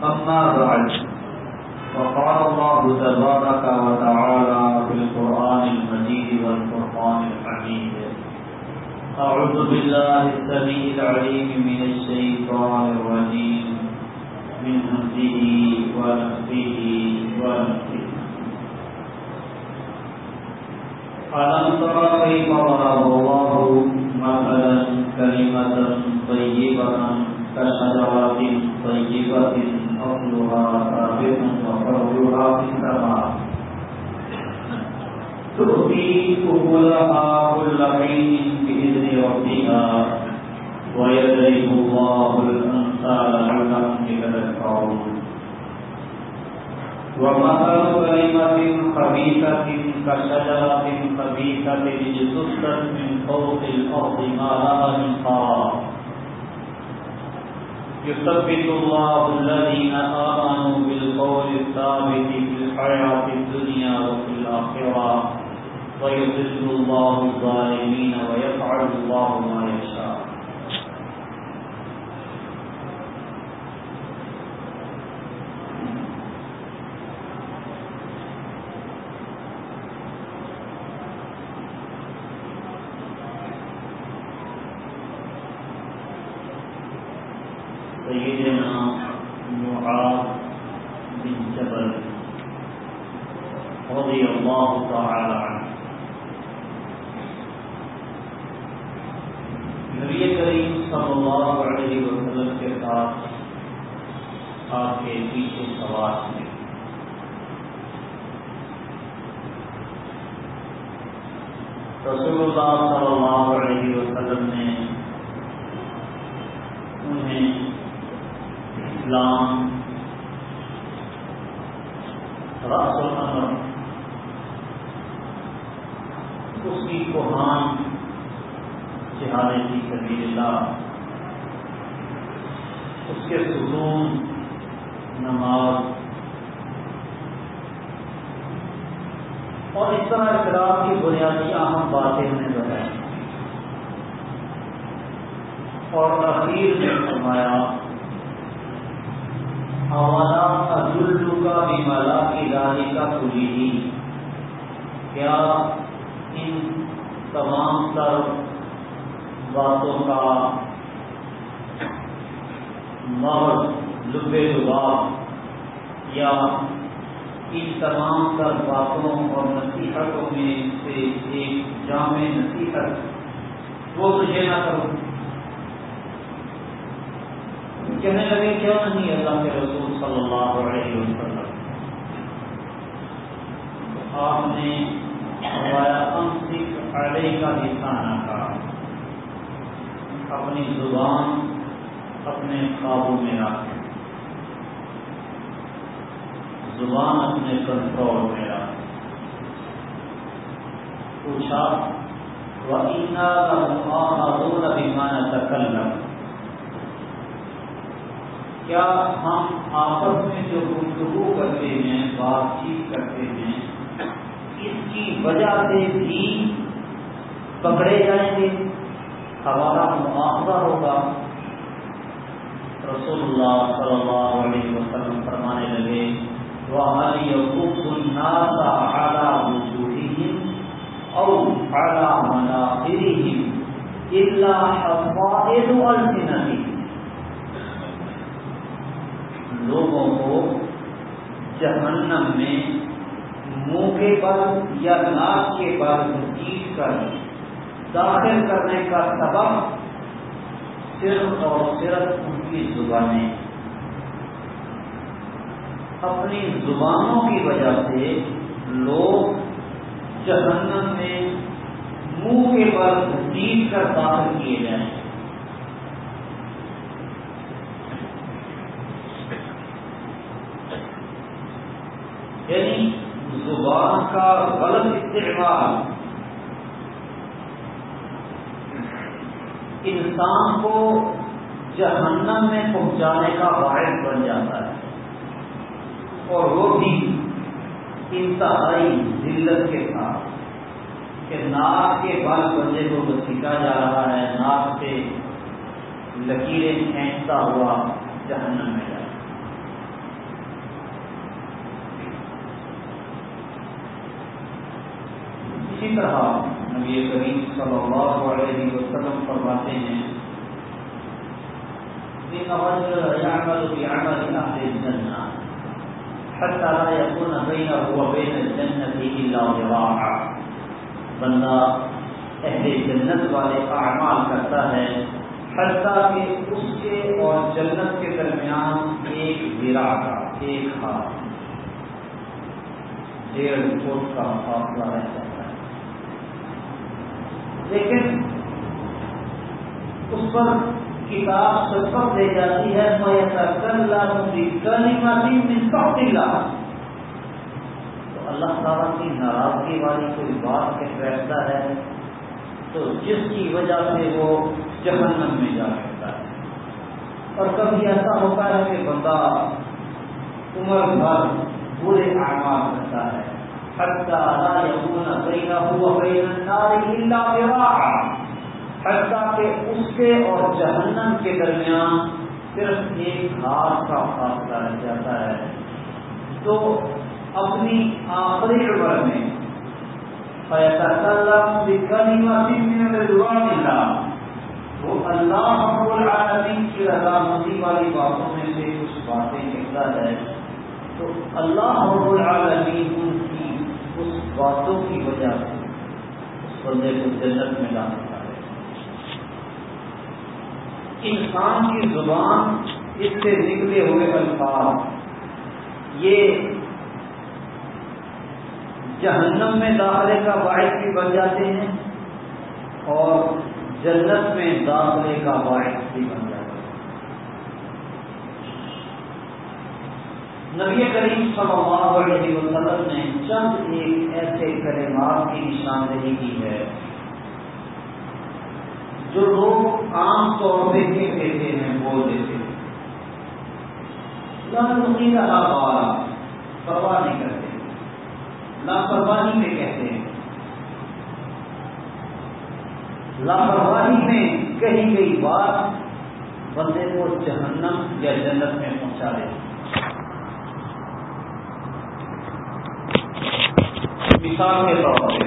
أما بعد، فقال الله تبارك وتعالى في القرآن المجيد والقرآن الحميد أعوذ بالله السميع العليم من الشيطان الرجيم، من همزه ونفسه ونفسه ألم تر كيف ضرب الله مثلا كلمة طيبة كشجرة طيبة أصلها ثابت وفرعها في السماء تؤتي أكلها كل حين بإذن ربها ويضرب الله الأمثال لعلهم يتذكرون ومثل كلمة خبيثة كشجرة خبيثة اجتثت من فوق الأرض ما لها من قرار. يثبت الله الذين آمنوا بالقول الثابت في الحياة الدنيا وفي الآخرة ويضل الله الظالمين ويفعل الله ما يشاء سيدنا معاذ بن جبل رضي الله تعالى عنه نبی کریم صلی اللہ علیہ وسلم کے پاس آپ کے پیچھے سوار تھے رسول اللہ صلی اللہ علیہ وسلم نے انہیں اسلام رس الامر اس کی کوہان جہاد کی سبیل اللہ اس کے ستون نماز اور اس طرح اختلاف کی بنیادی اہم باتیں انہیں بتائیں اور اخیر میں فرمایا ہمارا عدالو کا بیمالا کی رانی کا کھلی ہی۔ کیا ان تمام تر باتوں کا مہر لبے لباب یا ان تمام تر باتوں اور نصیحتوں میں سے ایک جامع نصیحت۔ وہ تجھے نہ کروں کہنے لگے کیا نہیں اللہ کے رسول صلی اللہ علیہ وسلم؟ آپ نے ہمارا امسک علیہ کا۔ نشانہ کہا اپنی زبان اپنے قابو میں رکھیں زبان اپنے کنٹرول میں رکھیں پوچھا ابھیمان تکلم کیا ہم آپس میں جو گفتگو کرتے ہیں، بات چیت کرتے ہیں، اس کی وجہ سے بھی پکڑے جائیں گے؟ ہمارا معاوضہ ہوگا۔ رسول اللہ صلی اللہ علیہ وسلم فرمانے لگے وہ الناس اعلیٰ وجوہہم او اعلیٰ مناخرہم الا حفائد السنتہم لوگوں کو جہنم میں منہ کے بل یا ناک کے بل جیت کر داخل کرنے کا سبب صرف اور صرف ان کی زبانیں اپنی زبانوں کی وجہ سے لوگ جہنم میں منہ کے بل جیت کر داخل کیے جائیں۔ یعنی زبان کا غلط استعمال۔ انسان کو جہنم میں پہنچانے کا باعث بن جاتا ہے۔ اور وہ بھی انتہائی ذلت کے ساتھ کہ ناک کے بال بندے کو بچکا جا رہا ہے، ناک سے لکیریں کھینچتا ہوا جہنم میں جائے اسی طرح نبی کریم صلی اللہ علیہ وسلم فرماتے ہیں جنہ حتى لا يكون بينه وبين الجنة إلا بندہ اہل جنت والے اعمال کرتا ہے حتیٰ کہ اس کے اور جنت کے درمیان ایک زیرا کا، ایک ہاتھ۔ ڈیڑھ فٹ کا فاصلہ رہ سکتا ہے۔ لیکن اس پر کتاب سبق دے جاتی ہے تو اللہ تعالیٰ کی ناراضگی والی کوئی بات کے بیٹھتا ہے، تو جس کی وجہ سے وہ جہنم میں جا سکتا ہے۔ اور کبھی ایسا ہوتا ہے کہ بندہ عمر بھر برے اعمال کرتا ہے۔ ہر کا یا ہوا حتیٰ کہ اس کے اور جہنم کے درمیان صرف ایک ہاتھ کا فاصلہ رہ جاتا ہے۔ تو اپنی آخری عمر میں وہ اللہ العالمین کی رضا مندی والی باتوں میں سے کچھ باتیں کہتا ہے۔ تو اللہ رب العالمین ان کی اس باتوں کی وجہ سے اس بندے کو جنت میں ڈالتا انسان کی زبان اس سے نکلے ہوئے الفاظ، یہ جہنم میں داخلے کا باعث بھی بن جاتے ہیں اور جنت میں داخلے کا باعث بھی بن جاتے ہیں۔ نبی کریم صلی اللہ علیہ وسلم نے چند ایک ایسے کلمات کی نشاندہی کی ہے جو لوگ عام طور پہ کہتے ہیں بول دیتے ہیں لاپرواہ، پرواہ نہیں کرتے۔ لاپرواہی میں کہتے ہیں۔ لاپرواہی میں کہیں گئی بات بندے کو جہنم یا جنت میں پہنچا دے۔ مثال کے طور پہ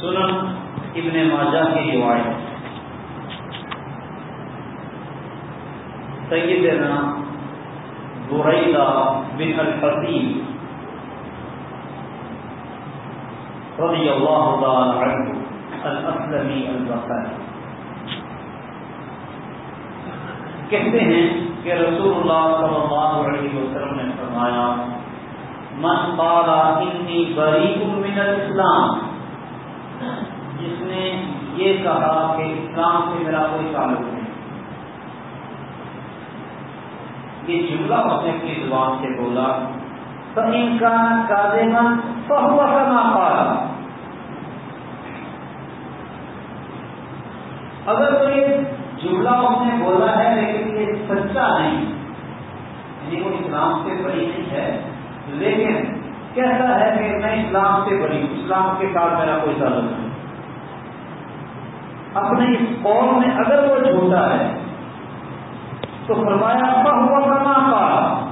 سنن ابن ماجہ کی روایت۔ سیدنا بریدہ بن الحسین رضی اللہ تعالی عنہ الاسلمی البخاری۔ کہتے ہیں کہ رسول اللہ صلی اللہ علیہ وسلم نے فرمایا، من قال انی بریء من الاسلام جس نے یہ کہا کہ اسلام سے میرا کوئی تعلق نہیں یہ جملہ اس نے اپنی زبان سے بولا تو ان کا کازمن بہت کرنا پایا اگر تو یہ جملہ اس نے بولا ہے لیکن یہ سچا نہیں یعنی وہ اسلام سے بڑی نہیں ہے، لیکن کہتا ہے کہ میں اسلام سے بڑی اسلام کے ساتھ میرا کوئی تعلق نہیں۔ اپنے اس قوم میں اگر وہ جھوٹا ہے تو فرمایا ہوا کرنا پا.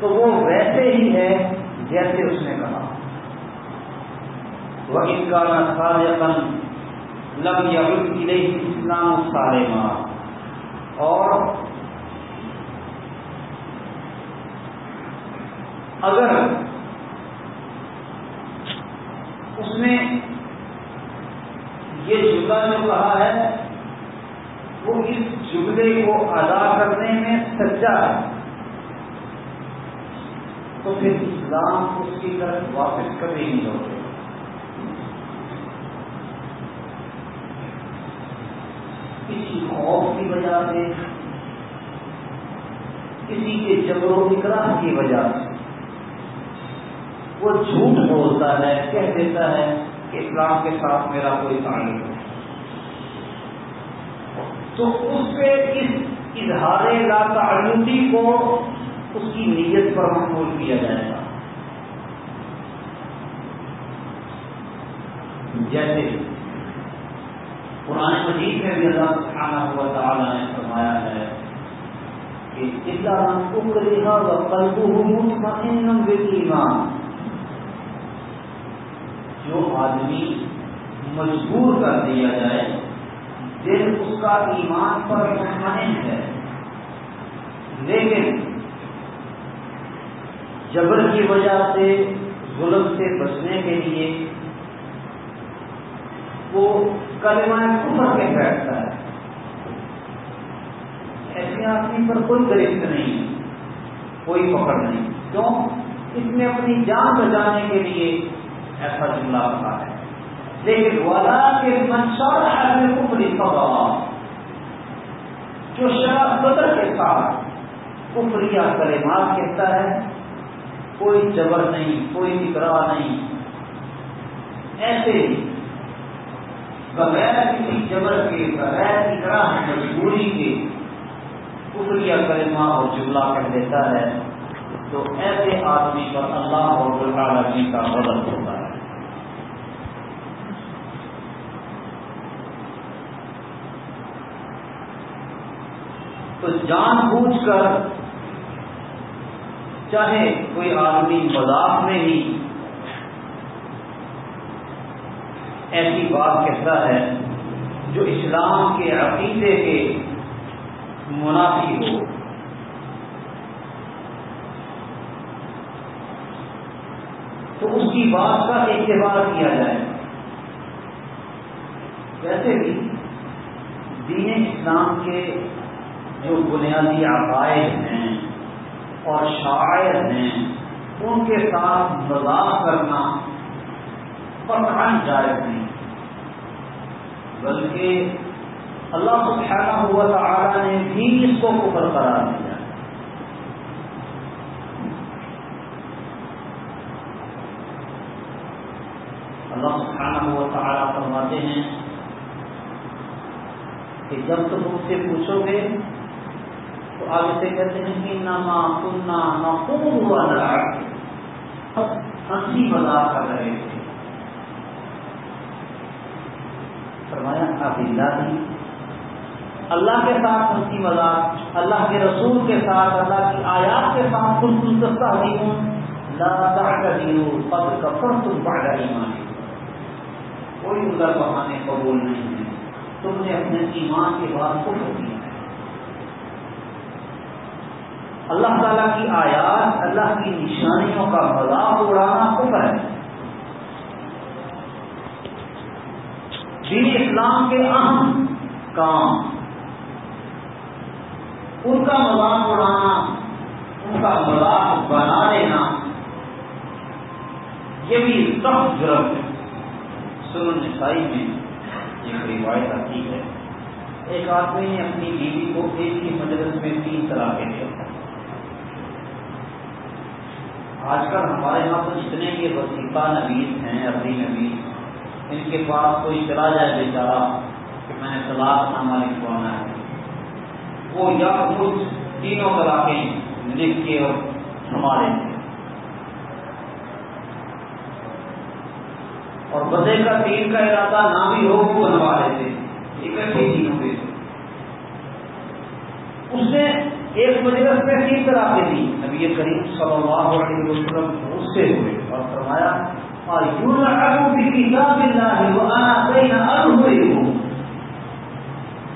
تو وہ ویسے ہی ہے جیسے اس نے کہا۔ وہ ان کا نہ لم یا اسلام سارے ماں اور اگر اس نے یہ جملہ جو کہا ہے وہ اس جملے کو ادا کرنے میں سچا ہے۔ تو پھر اسلام اس کی طرف واپس کبھی نہیں ہوتے کسی خوف کی وجہ سے، کسی کے جبر و اکراہ کی وجہ سے۔ وہ جھوٹ بولتا ہے، کہہ دیتا ہے کہ اسلام کے ساتھ میرا کوئی تعلق نہیں۔ تو اس پہ اس اظہار لا تعلقی کو اس کی نیت پر محمول کیا جائے گا۔ جیسے قرآن مجید میں بھی اللہ سبحانہ ہوا تعالیٰ نے فرمایا ہے کہ اللہ کو کرے گا جو آدمی مجبور کر دیا جائے دل اس کا ایمان پر مطمئن ہے۔ لیکن جبر کی وجہ سے، ظلم سے بچنے کے لیے وہ کلمہ کفر کے بیٹھتا ہے۔ ایسے آدمی پر کوئی گرفت نہیں، کوئی پکڑ نہیں۔ کیوں؟ اس نے اپنی جان بچانے کے لیے ایسا جملہ رکھا ہے۔ لیکن والا کے منشور ہے کفری جو شراب بدر کے ساتھ کفری کلمات کہتا ہے، کوئی جبر نہیں، کوئی اقرا نہیں۔ ایسے بغیر کسی جبر کے، بغیر اقرا مجبوری کے کفری کلمہ اور جملہ کر دیتا ہے، تو ایسے آدمی پر اللہ اور العالمین کا مدد ہوتا ہے تو جان بوجھ کر چاہے کوئی آدمی مذاق میں ہی ایسی بات کہتا ہے جو اسلام کے عقیدے کے منافی ہو۔ تو اس کی بات کا اعتبار کیا جائے۔ ویسے بھی دین اسلام کے جو بنیادی عقائد ہیں اور شاعر ہیں، ان کے ساتھ مذاق کرنا پکڑ جائز نہیں۔ بلکہ اللہ سبحانہ ہوا تعالی نے بھی اس کو کفر قرار دیا۔ اللہ سبحانہ ہوا تعالی فرماتے ہیں کہ جب تم مجھ سے پوچھو گے تو آگے سے کہتے ہیں کہ کننا نہ ہوا نہ ہنسی مذاق کر رہے تھے۔ فرمایا ابلا بھی اللہ کے ساتھ ہنسی مذاق، اللہ کے رسول کے ساتھ، اللہ کی آیات کے ساتھ تم تم دستہ ہوں۔ پد کفر تم پڑ رہی مانی کوئی ادھر بہانے قبول نہیں ہے۔ تم نے اپنے ایمان کے بعد کچھ کیا ہے اللہ تعالیٰ کی آیات، اللہ کی نشانیوں کا مذاق اڑانا کفر ہے۔ دین اسلام کے اہم کام، ان کا مذاق اڑانا، ان کا مذاق بنا لینا، یہ بھی سخت جرم ہے۔ سن نسائی میں ایک روایت آتی ہے۔ ایک آدمی نے اپنی بیوی کو ایک ہی مجلس میں تین طرح کے دیا آج کل ہمارے یہاں تو جتنے بھی وسیقہ نویس ہیں، عربی نویس، ان کے پاس کوئی چلا جائے بیچارہ کہ میں نے طلاق نامہ لکھوانا ہے۔ وہ یا کچھ تینوں طلاقیں لکھ کے اور تھما دیتے اور بدے کا تین کا ارادہ نہ بھی ہو، وہ بنوا لیتے اکٹھے تینوں کے اس نے ایک مجلس میں تین طرح کے دی۔ نبی کریم صلی اللہ علیہ وسلم غصے ہوئے اور فرمایا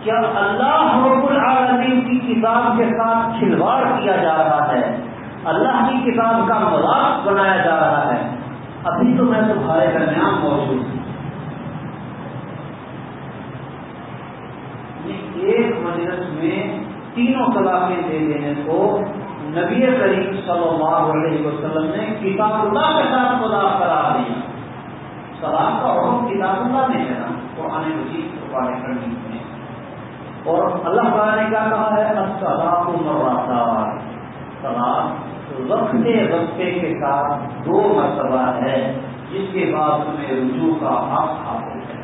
کیا اللہ رب العالمین کی کتاب کے ساتھ کھلواڑ کیا جا رہا ہے؟ اللہ کی کتاب کا مذاق بنایا جا رہا ہے۔ ابھی تو میں تمہارے درمیان موجود ہوں۔ ایک مجلس میں تینوں طلاقیں دے دینے کو نبی کریم صلی اللہ علیہ وسلم نے کتاب اللہ کے ساتھ خدا قرار دیا سلام کا حکم کتاب اللہ میں ہے نا قرآن مجید قرآن کرنی میں اور اللہ تعالیٰ نے کیا کہا ہے؟ السلام مراتار سلام رکھتے رکھتے کے ساتھ دو مرتبہ ہے، جس کے بعد تمہیں رجوع کا حق حاصل ہے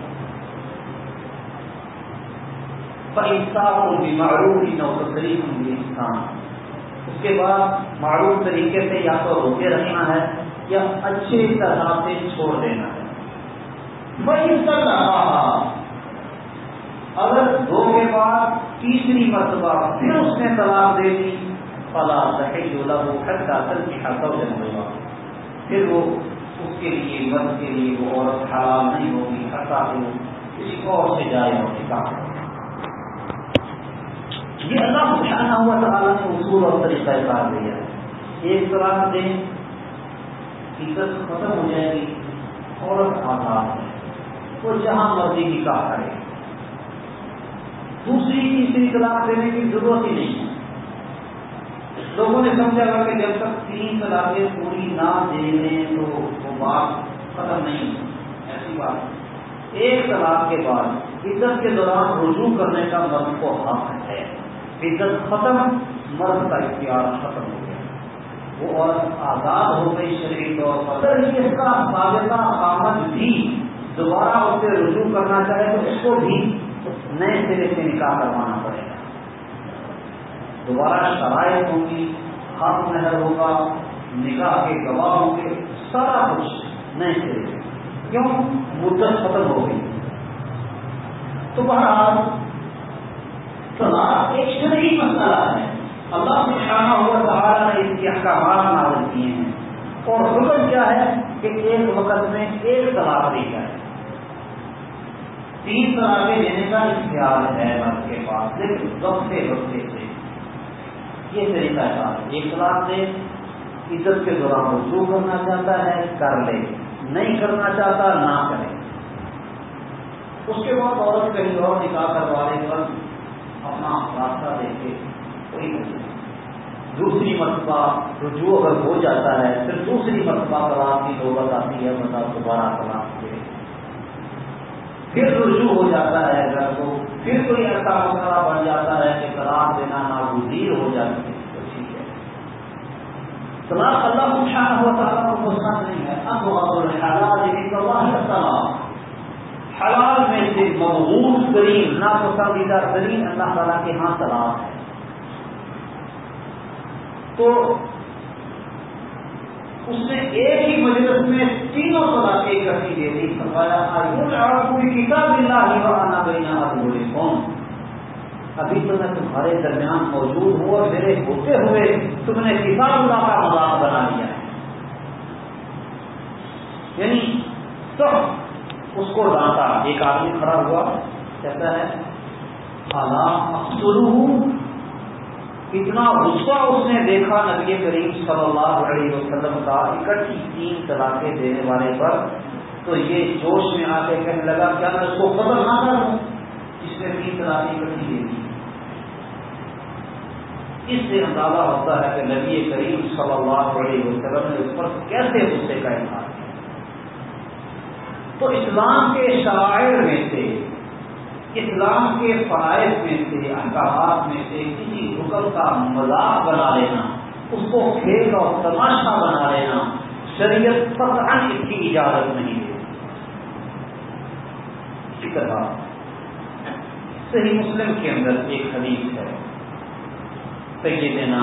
انصاف بھی معروف ہی نوکری ہوں گی انسان اس کے بعد معروف طریقے سے یا تو روکے رکھنا ہے یا اچھے طرح سے چھوڑ دینا ہے۔ وہی سب رہا اگر دو کے بعد تیسری مرتبہ پھر اس نے طلاق دے دی، فلا وہ کر داخل کی ہوگا پھر وہ اس کے لیے، مرد کے لیے وہ عورت حلال نہیں ہوگی حتیٰ کہ کسی اور سے جائے اور نکاح۔ یہ اللہ سبحانہ ہوا تعالیٰ نے اصول اور طریقہ کار دیا ہے۔ ایک طرح دیں عزت ختم ہو جائے گی، عورت آزاد ہے، وہ جہاں مرضی نکاح کرے۔ دوسری تیسری طلاق دینے کی ضرورت ہی نہیں۔ ہے لوگوں نے سمجھا گا کہ جب تک تین طلاقیں پوری نہ دے لیں تو وہ بات ختم نہیں ایسی بات ایک طلاق کے بعد عزت کے دوران رجوع کرنے کا مرد کو حق ہے۔ عزت ختم مرد کا اختیار ختم ہو گیا۔ وہ عورت آزاد ہو گئی شریر طور پر۔ اس کا سابقہ آمد بھی دوبارہ اس سے رجوع کرنا چاہے تو اس کو بھی نئے سرے سے نکاح کروانا پڑے گا۔ دوبارہ شرائط ہوں گی، حق ہوگا، نکاح کے گواہ ہوں گے، سارا کچھ نئے سرے سے۔ کیوں؟ مدت ختم ہو گئی۔ تو بہرحال طلاق ایک شرعی مسئلہ ہے۔ اللہ سے کھانا ہوا سہارا نے اس کے احکامات نازل کیے ہیں۔ اور حکم کیا ہے کہ ایک وقت میں ایک طلاق دی جائے۔ تین طلاقیں دینے کا اختیار ہے مرد کے پاس، لیکن وقفے وقفے سے۔ یہ طریقہ ہے۔ ایک طلاق دے عزت کے دوران رجوع کرنا چاہتا ہے، کر لے۔ نہیں کرنا چاہتا، نہ کرے۔ اس کے بعد عورت کہیں اور نکاح کروانے پر اپنا راستہ دیکھے کوئی نہیں۔ دوسری مرتبہ رجوع اگر ہو جاتا ہے، پھر دوسری مرتبہ طلاق کی نوبت آتی ہے مطلب دوبارہ طلاق دے پھر رجوع ہو جاتا ہے اگر تو پھر کوئی ایسا مسئلہ بن جاتا ہے کہ طلاق دینا ناگزیر ہو جاتی ہے تو ٹھیک ہے۔ طلاق اللہ کو ہوا تعالیٰ کو پسند نہیں ہے۔ اب حالات طلاق حلال میں سے مضبوط ترین، ناپسندیدہ ترین اللہ تعالیٰ کے ہاں طلاق ہے۔ تو اس نے ایک ہی مجلس میں تینوں طلاقیں اکٹھی دے دی۔ فرمایا پوری کتاب اللہ آنا بینا بولے کون ابھی تو میں تمہارے درمیان موجود ہوں اور میرے ہوتے ہوئے تم نے کتاب اللہ کا مذاق بنا لیا ہے۔ یعنی تو اس کو ڈانٹا۔ ایک آدمی کھڑا ہوا کہتا ہے اتنا غصہ اس نے دیکھا، نبی کریم صلی اللہ علیہ وسلم کا اکٹھی تین طلاقیں دینے والے پر۔ تو یہ جوش میں آ کے کہنے لگا، کیا میں اس کو قدر نہ کروں؟ جس نے تین طلاقیں اکٹھی دے دی۔ اس سے اندازہ ہوتا ہے کہ نبی کریم صلی اللہ علیہ وسلم نے اس پر کیسے غصے کا انکار تو اسلام کے شاعر میں سے، اسلام کے فرائض میں سے احکامات میں سے کسی حکم کا مذاق بنا لینا، اس کو کھیل اور تماشا بنا لینا شریعت پر اس کی اجازت نہیں ہے اسی طرح صحیح مسلم کے اندر ایک حدیث ہے، سیدنا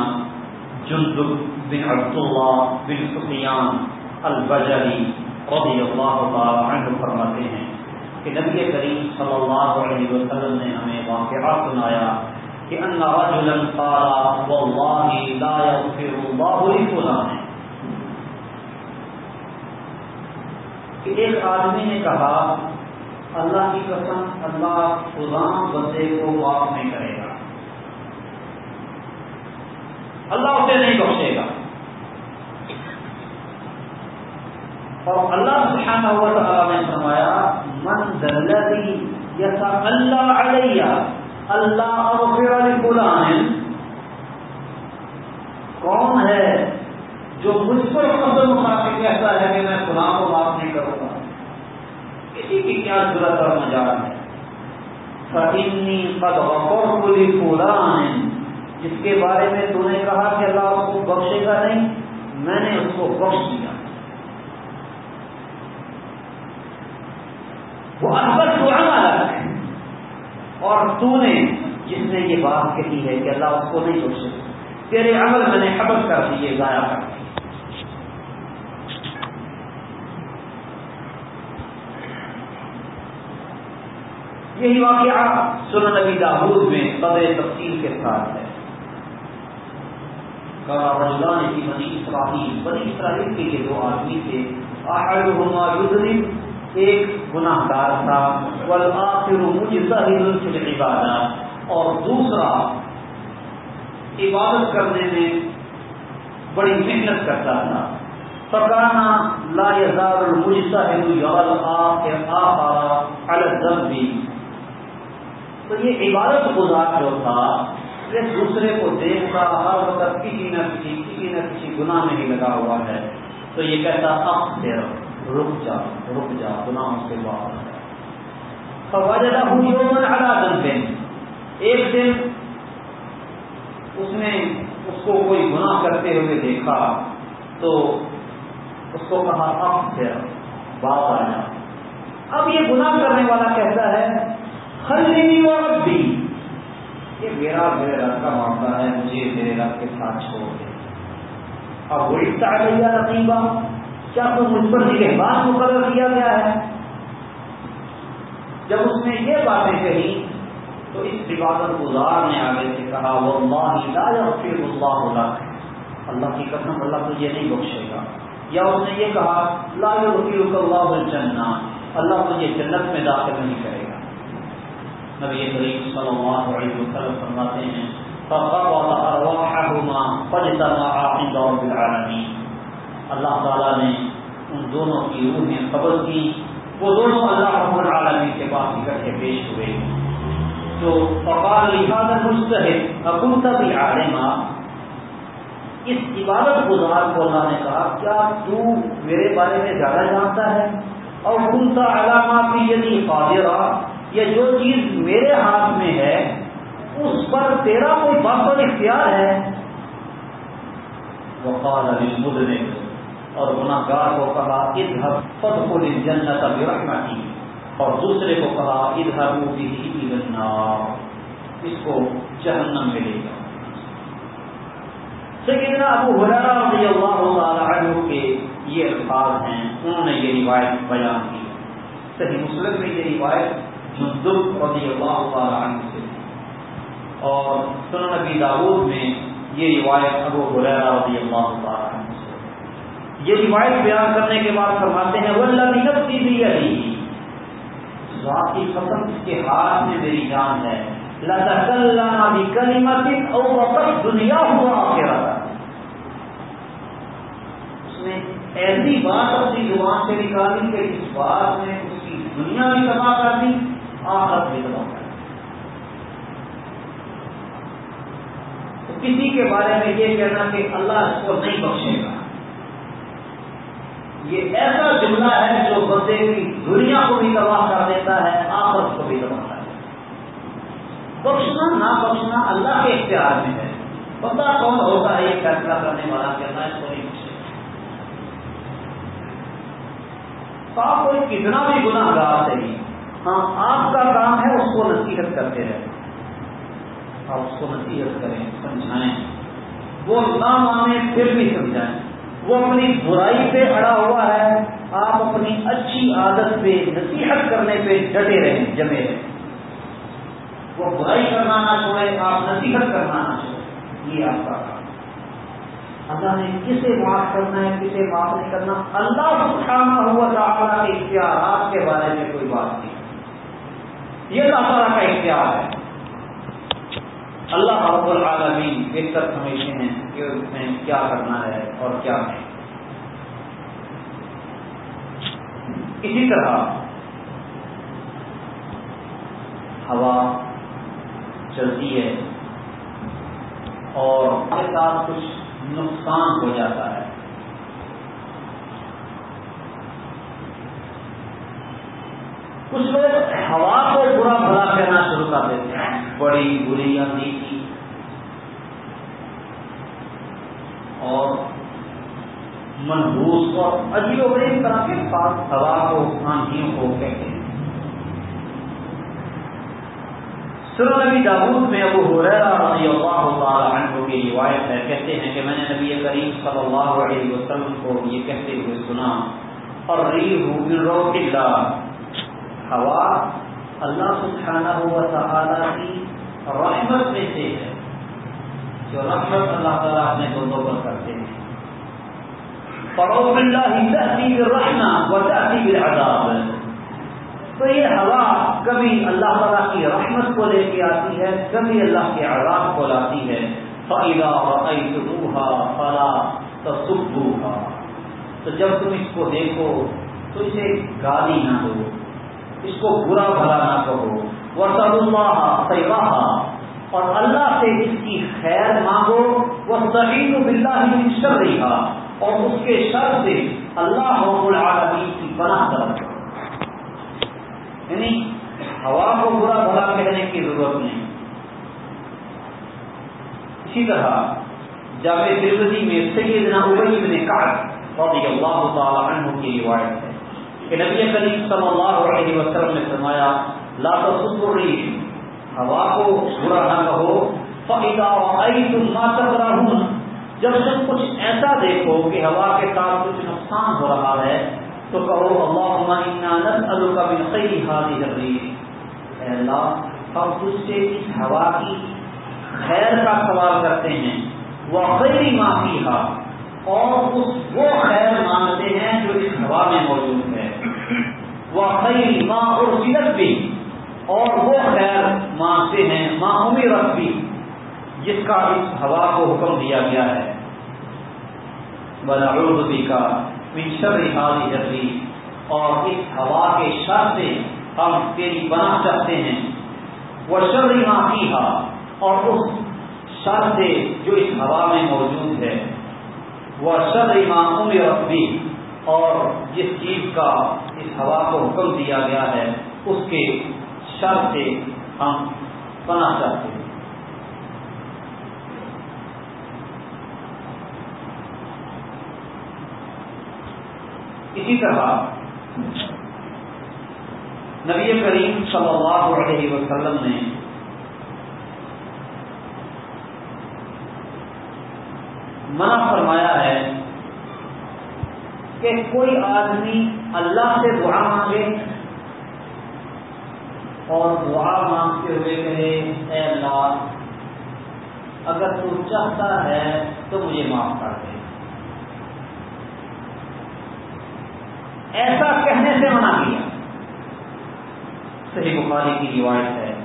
جندب بن عبداللہ بن سفیان البجری رضی اللہ تعالی عنہ فرماتے ہیں کہ نبی کریم صلی اللہ علیہ وسلم نے ہمیں واقعہ سنایا کہ ان رجلا قال والله لا يغفر الله لفلان. کہ ایک آدمی نے کہا، اللہ کی قسم اللہ فلاں بندے کو معاف نہیں کرے گا۔ اللہ اسے نہیں بخشے گا۔ اور اللہ سبحانہ ہوا تعالیٰ نے فرمایا، من دلدی یسا اللہ علیہ، اللہ اور فلان کون ہے جو مجھ پر قدر اٹھا کے کہتا ہے کہ میں فلاں کو معاف نہیں کروں گا۔ کسی کی کیا ضرورت اور مجال ہے؟ فہمی قد غفرت لفلان۔ جس کے بارے میں تو نے کہا کہ اللہ اس کو بخشے گا نہیں، میں نے اس کو بخش دیا۔ وہ اکبر ہے اور تو نے جس نے یہ بات کہی ہے کہ اللہ اس کو نہیں سوچ سکتا۔ تیرے عمل میں نے حبت کر دیے ضائع کر دی۔ یہی واقعہ سنن نبی داود میں قدر تفصیل کے ساتھ ہے۔ رجلان کی بنی اسرائیل۔ بنی اسرائیل کے یہ دو آدمی تھے۔ احدهما یذنب ایک گناہ گار تھا، والآخر مجتہد فی العبادات اور دوسرا، عبادت کرنے میں بڑی محنت کرتا تھا۔ فکانا لا یزال المجتہد یغل آخر علی الذنب۔ تو یہ عبادت گزار جو تھا، یہ دوسرے کو دیکھتا ہر وقت کسی نہ کسی کسی نہ کسی گناہ میں ہی لگا ہوا ہے۔ تو یہ کہتا اب دیر رک جا رک جا، گناہوں سے باہر۔ فوجدہ یومن علی ذنب ایک دن اس نے اس کو کوئی گناہ کرتے ہوئے دیکھا تو اس کو کہا، اب دیر بات آ جا اب یہ گناہ کرنے والا کہتا ہے خلینی اور بھی یہ میرا میرے رب کا معاملہ ہے، مجھے میرے رب کے ساتھ چھوڑ دے۔ اب وہ گیا رقیبہ کیا تو مجھ پر نگہبان مقرر کیا گیا ہے؟ جب اس نے یہ باتیں کہی، تو اس عبادت گزار نے آگے سے کہا وہ اللہ لا یغفر اللہ لك اللہ کی قسم، اللہ تجھے نہیں بخشے گا۔ یا اس نے یہ کہا، لا یغفر اللہ الجنہ. اللہ تجھے جنت میں داخل نہیں کرے گا۔ نبی کریم صلی اللہ علیہ وسلم فرماتے ہیں اللہ تعالیٰ نے ان دونوں کی روحیں قبض کی، وہ دونوں اللہ رب العالمین کے پاس اکٹھے پیش ہوئے۔ تو فقال لہٰذا مستحد حکومت بھی عالمہ اس عبادت گزار کو اللہ نے کہا، کیا تو میرے بارے میں زیادہ جانتا ہے؟ اور کنتا علامہ کی یدی قادرہ یہ جو چیز میرے ہاتھ میں ہے، اس پر تیرا کوئی بات اختیار ہے؟ وقال للمذنب اور گناہ گار کو کہا، ادھر فد کو جنت ابھی رکھنا کی اور دوسرے کو کہا، ادھر اس کو جہنم میں لے جاؤ۔ سیدنا ابو حرارہ رضی اللہ تعالی عنہ کے یہ الفاظ ہیں۔ انہوں نے یہ روایت بیان کی۔ صحیح مسلم میں یہ روایت جندب رضی اللہ تعالی عنہ سے اور سنن نبی داود میں یہ روایت ابو حریرہ رضی اللہ تعالی عنہ سے یہ روایت بیان کرنے کے بعد فرماتے ہیں والذی نفسی بیدی ذات کی قسم اس کے ہاتھ میں میری جان ہے۔ لتکلم بکلمۃ او وقت دنیا ہوا آخرت اس نے ایسی بات اپنی زبان سے نکالی کہ اس بات نے اس کی دنیا بھی تباہ کر دی، آخرت بھی تباہ کر تو کسی کے بارے میں یہ کہنا کہ اللہ اس کو نہیں بخشے گا۔ یہ ایسا جملہ ہے جو بندے کی دنیا کو بھی تباہ کر دیتا ہے، آخرت کو بھی تباہ کر دیتا ہے۔ بخشنا، نہ بخشنا اللہ کے اختیار میں ہے۔ بندہ کون ہوتا ہے، یہ فیصلہ کرنے والا کہنا اس کو نہیں بخشے۔ آپ کوئی کتنا بھی گناہ گار صحیح ہاں آپ کا کام ہے اس کو نصیحت کرتے رہے آپ اس کو نصیحت کریں، سمجھائیں۔ وہ نہ مانے، پھر بھی سمجھائیں۔ وہ اپنی برائی پہ اڑا ہوا ہے، آپ اپنی اچھی عادت پہ، نصیحت کرنے پہ ڈٹے رہیں، جمے رہیں۔ وہ برائی کرنا نہ چھوڑے، آپ نصیحت کرنا نہ چھوڑے۔ یہ آپ کا کام اللہ نے کسے معاف کرنا ہے، کسے معاف نہیں کرنا۔ اللہ سبحانہ ہوا تعالیٰ کے اختیارات کے بارے میں کوئی بات نہیں۔ یہ اللہ تعالیٰ کا اختیار ہے۔ اللہ رب العالمین بہتر سمجھتے ہیں۔ کہ اس میں کیا کرنا ہے اور کیا نہیں۔ اسی طرح ہوا چلتی ہے اور اس کے ساتھ کچھ نقصان ہو جاتا ہے۔ کچھ لوگ ہوا کو برا بھلا کہنا شروع کر دیتے ہیں۔ بڑی بری آندھی کی اور منحوس اور عجیب و غریب طرح کے ساتھ ہوا کو آندھیوں کو کہتے ہیں۔ سر نبی داود میں ابو حریرہ رضی اللہ تعالی عنہ کی روایت ہے، کہتے ہیں کہ میں نے نبی کریم صلی اللہ علیہ وسلم کو یہ کہتے ہوئے سنا اور ری ہوں ہوا اللہ سبحانہ ہوا تعالیٰ کی رحمت میں سے ہے۔ جو رحمت اللہ تعالیٰ اپنے بندوں پر کرتے ہیں۔ فروغ اللہ تحصیل رحنا و عذاب تو یہ ہوا کبھی اللہ تعالیٰ کی رحمت کو لے کے آتی ہے، کبھی اللہ کے عذاب کو لاتی ہے۔ فعلا روحا فلا تصبوہا تو جب تم اس کو دیکھو، تو اسے گالی نہ دو، اس کو برا بھلا نہ کہو۔ وہ سب اللہ اور اللہ سے اس کی خیر مانگو وہ سبھی بلّہ ہی شر رہا اور اس کے شر سے اللہ رب العالمین کی پناہ طرف یعنی ہوا کو برا بھلا کہنے کی ضرورت نہیں۔ اسی طرح جامع تربتی میں سیدنا ابئی بن کاٹ رضی اللہ تعالی عنہ کی روایت ہے کہ نبی کریم صلی اللہ علیہ وسلم نے فرمایا، لا تصبری ہوا کو برا نہ کہو، فَإِذَا رَأَيْتُمْ جب تم کچھ ایسا دیکھو کہ ہوا کے ساتھ کچھ نقصان ہو رہا ہے، تو کہو، اللہم من خیر هذه اے اللہ، ہم تجھ سے اس ہوا کی خیر کا سوال کرتے ہیں، وہ خیری معافی اور اس وہ خیر مانگتے ہیں جو اس ہوا میں موجود ہے۔ وہ خیری ماں اور سیرت بھی اور وہ خیر مانگتے ہیں ماں امرت بھی جس کا اس ہوا کو حکم دیا گیا ہے۔ بنا کا منشر حالی جلدی اور اس ہوا کے شر سے ہم تیری بنا چاہتے ہیں۔ وہ شر معافی اور اس شر سے جو اس ہوا میں موجود ہے۔ وہ شر امام ربی اور جس چیز کا اس ہوا کو حکم دیا گیا ہے، اس کے شر سے ہم بنا چاہتے ہیں۔ اسی طرح نبی کریم صلی اللہ علیہ وسلم نے منع فرمایا ہے کہ کوئی آدمی اللہ سے دعا مانگے اور دعا مانگتے ہوئے کہے، اے اللہ، اگر تو چاہتا ہے تو مجھے معاف کر دے. ایسا کہنے سے منع کیا۔ صحیح بخاری کی روایت ہے،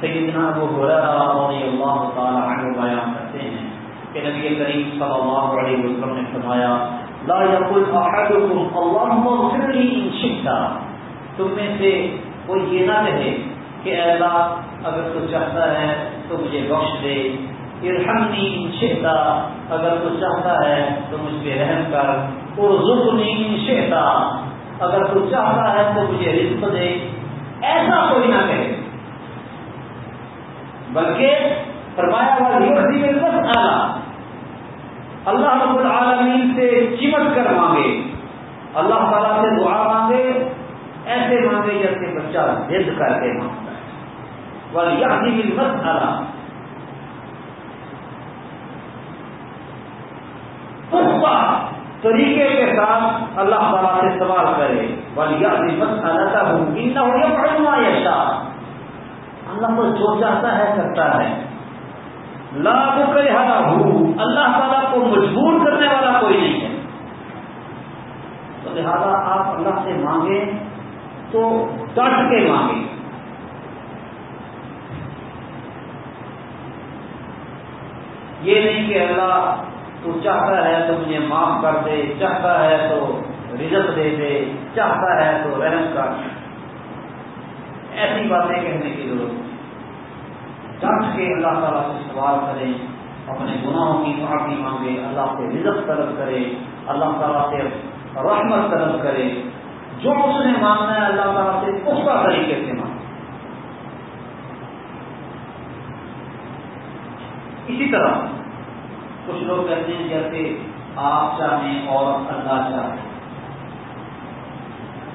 سیدنا ابو رضی اللہ تعالی عنہ بیان کرتے ہیں کہ نبی کریم صلی اللہ علیہ وسلم نے فرمایا، لا يقول احدكم اللهم اغفر لي ان شئت. تم میں سے کوئی یہ نہ کہے کہ اے اللہ، اگر تو چاہتا ہے تو مجھے بخش دے۔ ارحمنی ان اگر تو چاہتا ہے تو مجھ پہ رحم کر۔ ارزقنی ان شئت اگر تو چاہتا ہے تو مجھے رزق دے۔ ایسا کوئی نہ کہے۔ بلکہ فرمایا ہوا اللہ رب العالمین سے چمٹ کر مانگے۔ اللہ تعالیٰ سے دعا مانگے۔ ایسے مانگے جیسے بچہ ضد کر کے مانگتا ہے۔ بل بس آلہ طریقے کے ساتھ اللہ تعالیٰ سے سوال کرے۔ بلیا یشا اللہ کو جو چاہتا ہے کرتا ہے۔ لاکھ اللہ تعالیٰ کو مجبور کرنے والا کوئی نہیں ہے۔ تو لہذا آپ اللہ سے مانگے تو ڈٹ کے مانگے یہ نہیں کہ اللہ تو چاہتا ہے تو مجھے معاف کر دے، چاہتا ہے تو رزق دے دے، چاہتا ہے تو رحم کر۔ ایسی باتیں کہنے کی ضرورت ڈٹ کے اللہ تعالیٰ سے سوال کرے اپنے گناہوں کی معافی مانگے اللہ سے رزق طلب کرے اللہ تعالیٰ سے رحمت طلب کرے جو اس نے مانگنا ہے اللہ تعالیٰ سے، اس کا طریقے سے مانگے اسی طرح کچھ لوگ کہتے ہیں جیسے آپ چاہیں اور اللہ چاہیں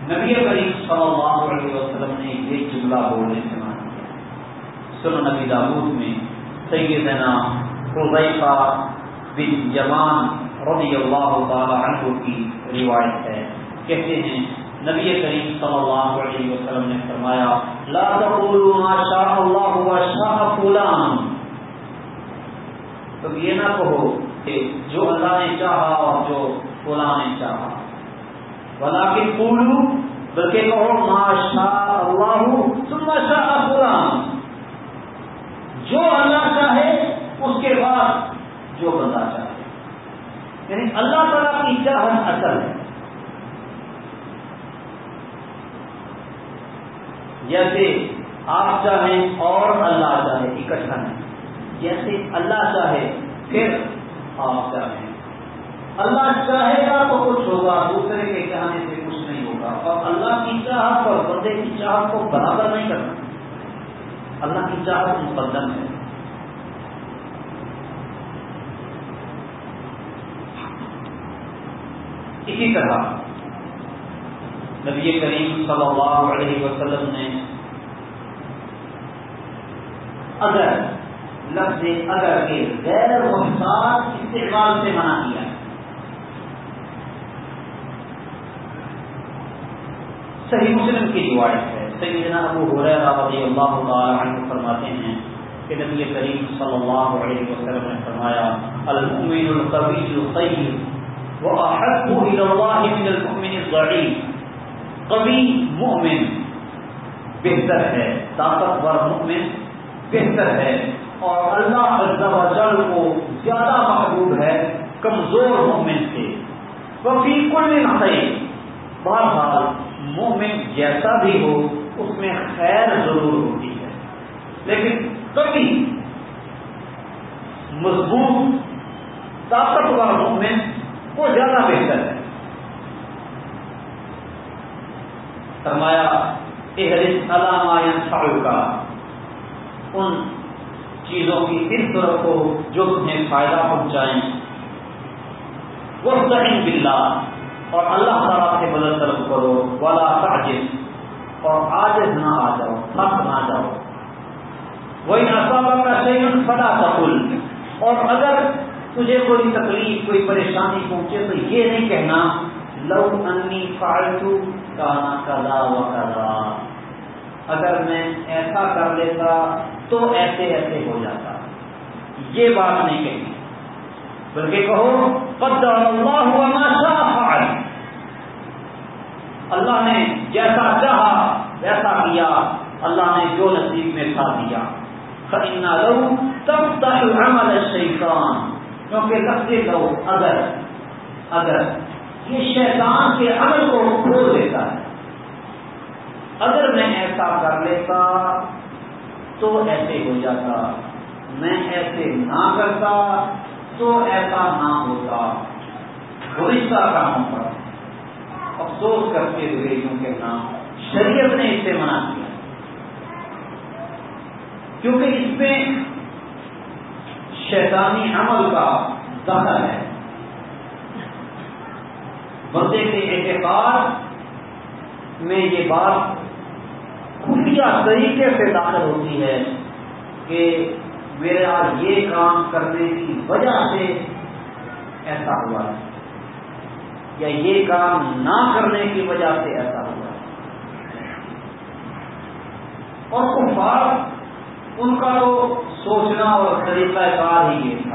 نبی کریم صلی اللہ علیہ وسلم نے یہ جملہ بولنے سے مانا سن نبی دابود میں سیدنا حضیفہ بن جمان رضی اللہ تعالی عنہ کی روایت ہے۔ کہتے ہیں نبی کریم صلی اللہ علیہ وسلم نے فرمایا، لا تقولوا ما شاء اللہ و شاء فلان. تم یہ نہ کہو کہ جو اللہ نے چاہا اور جو فلاں نے چاہا۔ بلا کے پولو بلکہ کہو ماشا اللہ تم شاہ فلاں جو اللہ چاہے، اس کے بعد جو بندہ چاہے۔ یعنی اللہ تعالیٰ کی چاہت اصل ہے۔ جیسے آپ چاہیں اور اللہ چاہے، اکٹھا نہیں۔ جیسے اللہ چاہے، پھر آپ چاہیں۔ اللہ چاہے گا تو کچھ ہوگا، دوسرے کے چاہنے سے کچھ نہیں ہوگا۔ اور اللہ کی چاہت اور بندے کی چاہت کو برابر نہیں کرنا۔ اللہ کی چاہت مقدم ہے اسی طرح نبی کریم صلی اللہ علیہ وسلم نے اگر لفظ اگر کے غیر محتاط استعمال سے منع کیا۔ صحیح مسلم کی روایت ہے۔ سیدنا ابو حریرہ رضی اللہ تعالی عنہ فرماتے ہیں کہ نبی کریم صلی اللہ علیہ وسلم نے فرمایا، المؤمن القوی الطیب واحب الى الله من المؤمن الضعيف قوی مؤمن بہتر ہے، طاقتور مؤمن بہتر ہے اور اللہ عز و جل کو زیادہ محبوب ہے کمزور مومن سے۔ وہ بھی کل خیر، بہرحال مومن جیسا بھی ہو، اس میں خیر ضرور ہوتی ہے۔ لیکن کبھی مضبوط، طاقتور مومن وہ زیادہ بہتر ہے۔ فرمایا علامہ کا ان چیزوں کی صرف رکھو جو تمہیں فائدہ پہنچائیں۔ وہ صحیح بلّہ اور اللہ تعالیٰ سے مدد طلب کرو۔ والا تعجز اور آج نہ آ جاؤ تھک نہ جاؤ۔ وہی نصابہ کا شیون فلا تقل۔ اور اگر تجھے کوئی تکلیف، کوئی پریشانی پہنچے تو یہ نہیں کہنا لو انی فالتو کانا کلا و کلا اگر میں ایسا کر لیتا تو ایسے ایسے ہو جاتا۔ یہ بات نہیں کہی بلکہ کہو، قدر اللہ ما شاء فعل۔ اللہ نے جیسا چاہا، ویسا کیا۔ اللہ نے جو نصیب میں تھا دیا۔ فإنا لو تفتح عمل الشیطان کیونکہ لفظ لو اگر اگر۔ یہ شیطان کے عمل کو کھول دیتا ہے۔ اگر میں ایسا کر لیتا تو ایسے ہو جاتا، میں ایسے نہ کرتا تو ایسا نہ ہوتا۔ گزشتہ کاموں پر افسوس کرتے ہوئے یوں کہنا، شریعت نے اس سے منع کیا۔ کیونکہ اس میں شیطانی عمل کا دخل ہے۔ بندے کے اعتقاد میں یہ بات خفیہ طریقے سے داخل ہوتی ہے کہ میرے آج یہ کام کرنے کی وجہ سے ایسا ہوا ہے یا یہ کام نہ کرنے کی وجہ سے ایسا ہوا ہے۔ اور کفار، ان کا تو سوچنا اور طریقہ کار ہی یہ تھا۔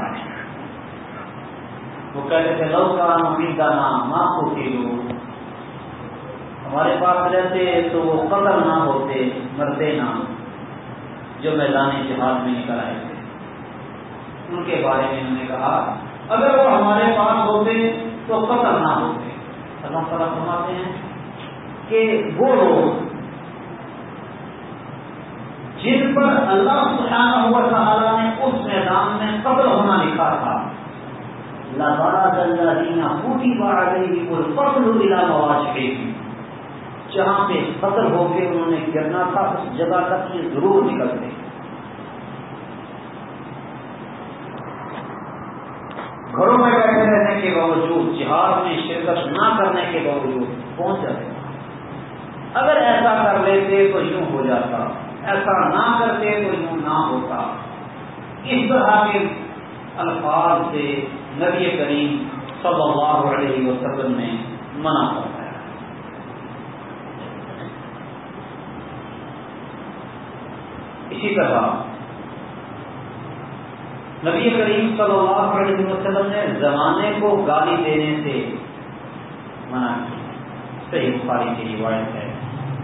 وہ کہتے تھے، لو کا نام کا نام ماں کو لوگ ہمارے پاس رہتے تو وہ قتل نہ ہوتے، مرتے نہ۔ جو میدان جہاد میں نکل آئے تھے۔ ان کے بارے میں انہوں نے کہا، اگر وہ ہمارے پاس ہوتے تو قتل نہ ہوتے۔ اللہ تعالیٰ فرماتے ہیں کہ وہ لوگ جن پر اللہ سبحانہ ہوا تعالیٰ نے اس میدان میں قتل ہونا لکھا تھا لبارا دینا پوٹی بڑا گئی کوئی فصل ملا مواز جہاں پہ قتل ہو کے انہوں نے گرنا تھا، اس جگہ تک یہ ضرور نکلتے گھروں میں بیٹھے رہنے کے باوجود، جہاد میں شرکت نہ کرنے کے باوجود پہنچ جاتے اگر ایسا کر لیتے تو یوں ہو جاتا، ایسا نہ کرتے تو یوں نہ ہوتا۔ اس طرح کے الفاظ سے نبی کریم صلی اللہ علیہ وسلم نے منع کر اسی طرح نبی کریم صلی اللہ علیہ وسلم نے زمانے کو گالی دینے سے منع کی صحیح بخاری کی روایت ہے۔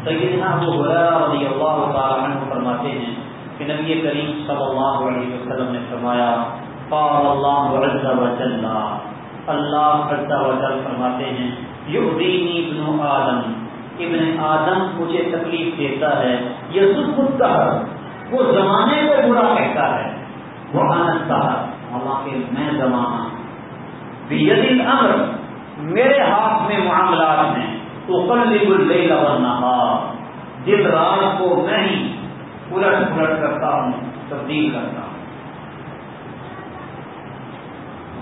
سیدنا ابو حریرہ رضی اللہ تعالی عنہ فرماتے ہیں کہ نبی کریم صلی اللہ علیہ وسلم نے فرمایا قال اللہ عز و جل اللہ عز و جل فرماتے ہیں، یؤذینی ابن آدم. ابن آدم مجھے تکلیف دیتا ہے یسب الدہر وہ زمانے کو برا کہتا ہے۔ وہ آنندہ اللہ کے میں زمانہ۔ بید الامر میرے ہاتھ میں معاملات ہیں۔ تو قلب اللیل والنہار دن رات کو میں ہی الٹ پلٹ کرتا ہوں، تبدیل کرتا ہوں۔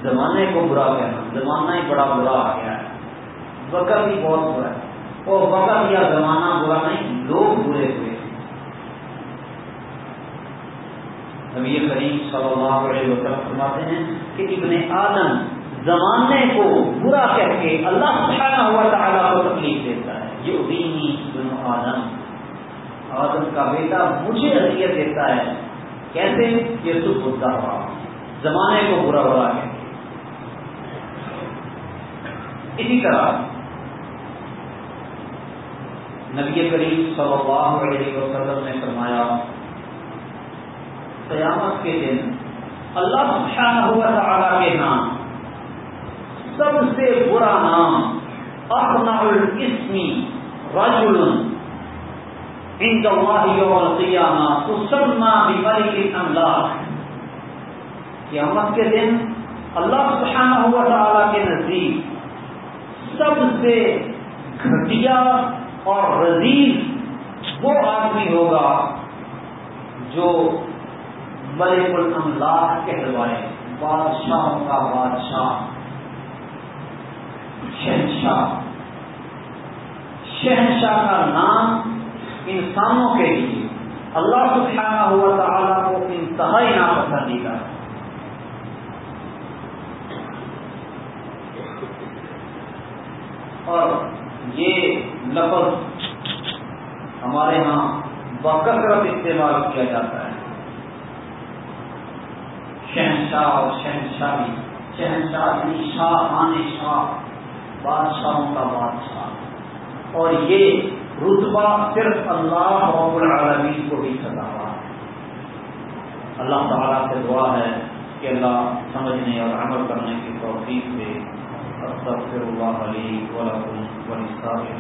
زمانے کو برا کہنا، زمانہ ہی بڑا برا آ گیا ہے۔ وقت بھی بہت برا ہے۔ اور وقت یا زمانہ برا نہیں، لوگ برے ہوئے نبی کریم صلی اللہ علیہ وسلم فرماتے ہیں کہ ابن آدم زمانے کو برا کہہ کے اللہ سبحانہ ہوا تعالیٰ کو تکلیف دیتا ہے۔ یہ ابینی ابن آدم۔ آدم کا بیٹا مجھے اذیت دیتا ہے۔ کیسے؟ یہ سب ہوتا ہوا۔ زمانے کو برا برا کہہ کے اسی طرح نبی کریم صلی اللہ علیہ وسلم نے فرمایا، قیامت کے دن اللہ سبحانہ ہوا تعالیٰ کے نام سب سے برا نام اپنا الاسمی رجل عند اللہ یوم القیامہ تسمى بملک الاملاک۔ قیامت کے دن اللہ سبحانہ ہوا تعالیٰ کے نزدیک سب سے گھٹیا اور رزیز وہ آدمی ہوگا جو ملک الاملاک کہلوائے، بادشاہوں کا بادشاہ، شہنشاہ۔ شہنشاہ کا نام انسانوں کے لیے اللہ سبحانہ ہوا تعالیٰ کو انتہائی ناپسندیدہ ہے۔ اور یہ لفظ ہمارے ہاں بکثرت استعمال کیا جاتا ہے۔ شہنشاہ اور شہنشاہی شہنشاہ شاہ آنے شاہ، بادشاہوں کا بادشاہ۔ اور یہ رتبہ صرف اللہ رب العالمین کو بھی سزا ہوا ہے۔ اللہ تعالیٰ سے دعا ہے کہ اللہ سمجھنے اور عمل کرنے کی توفیق دے۔ استغفر الله لي ولكم ولسائر